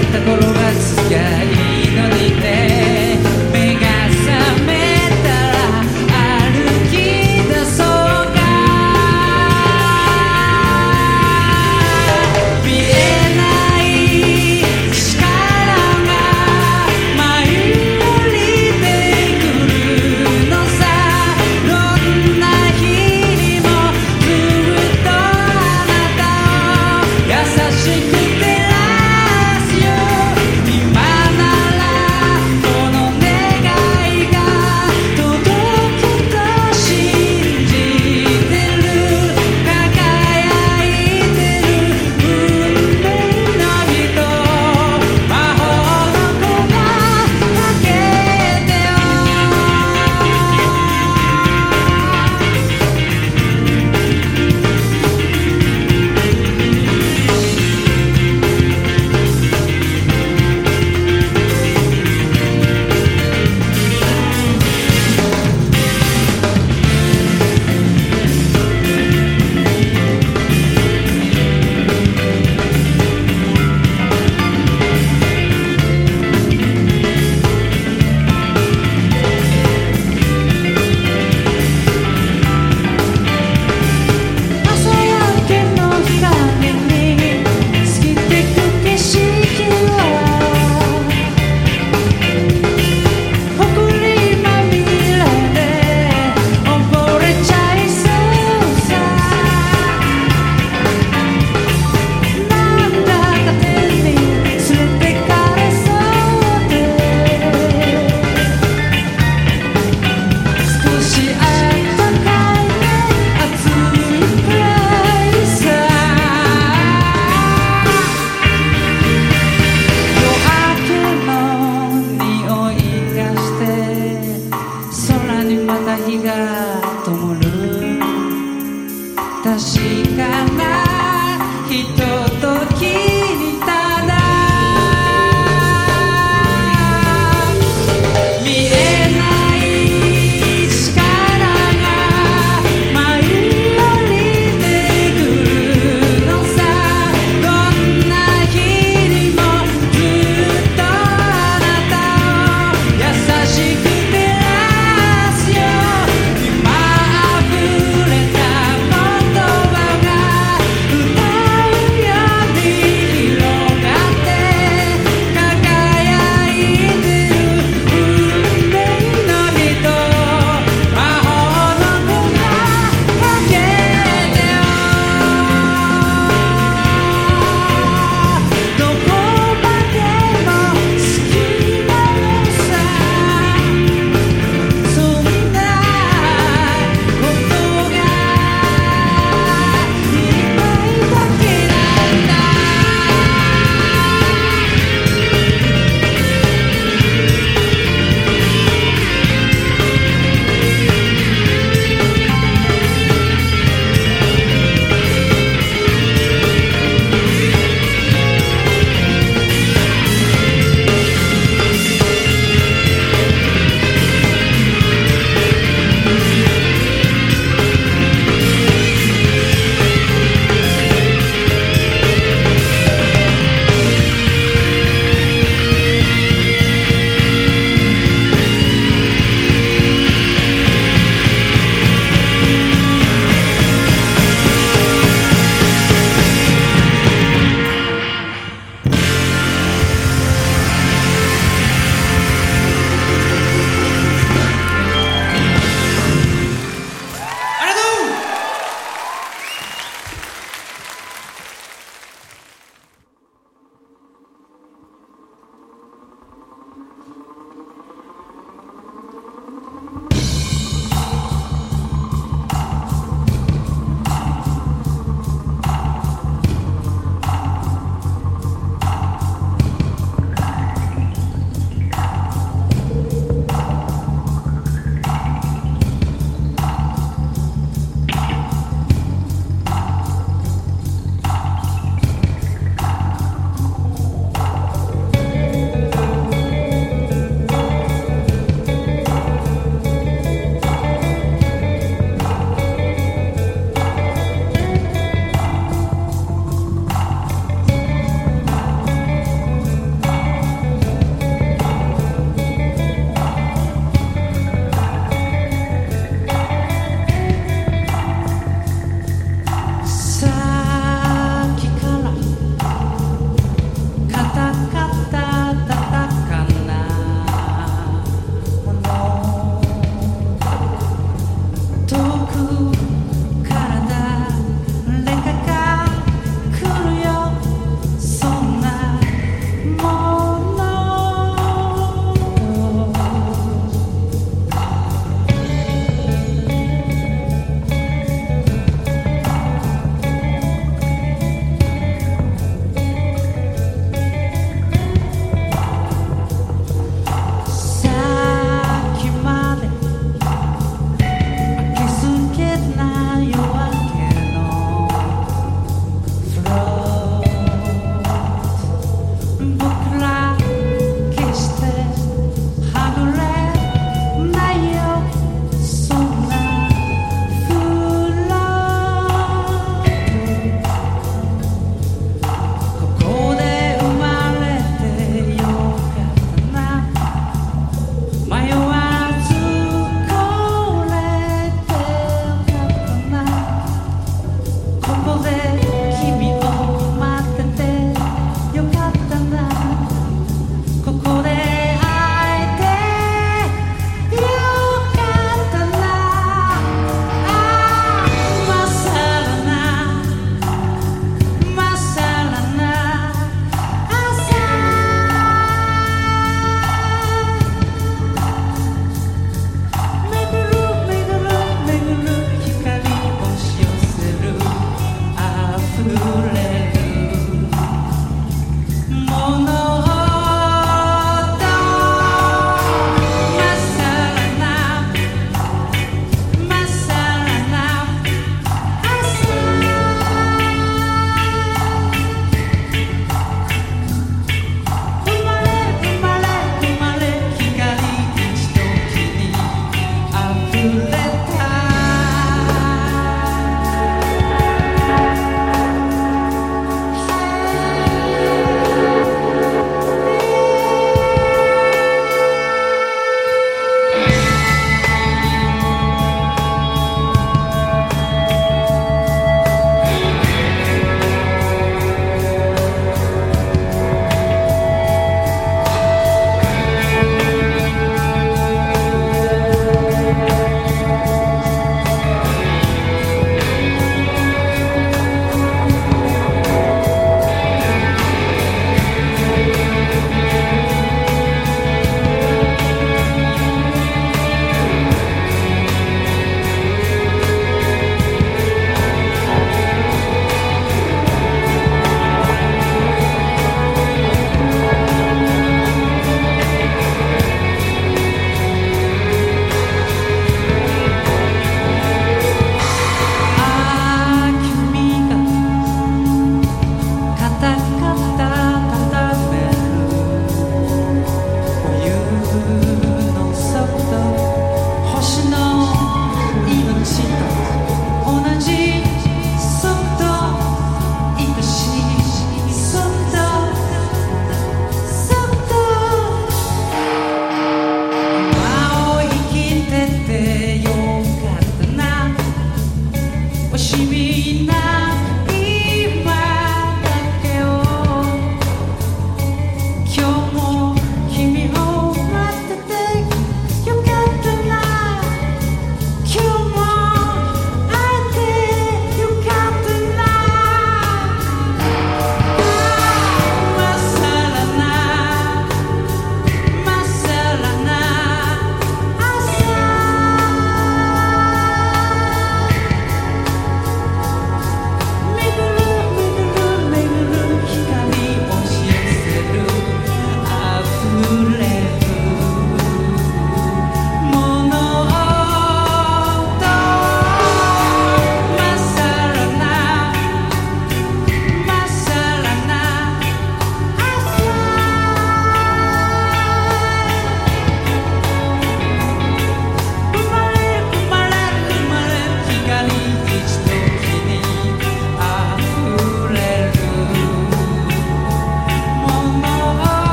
った頃が続きゃ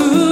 Ooh.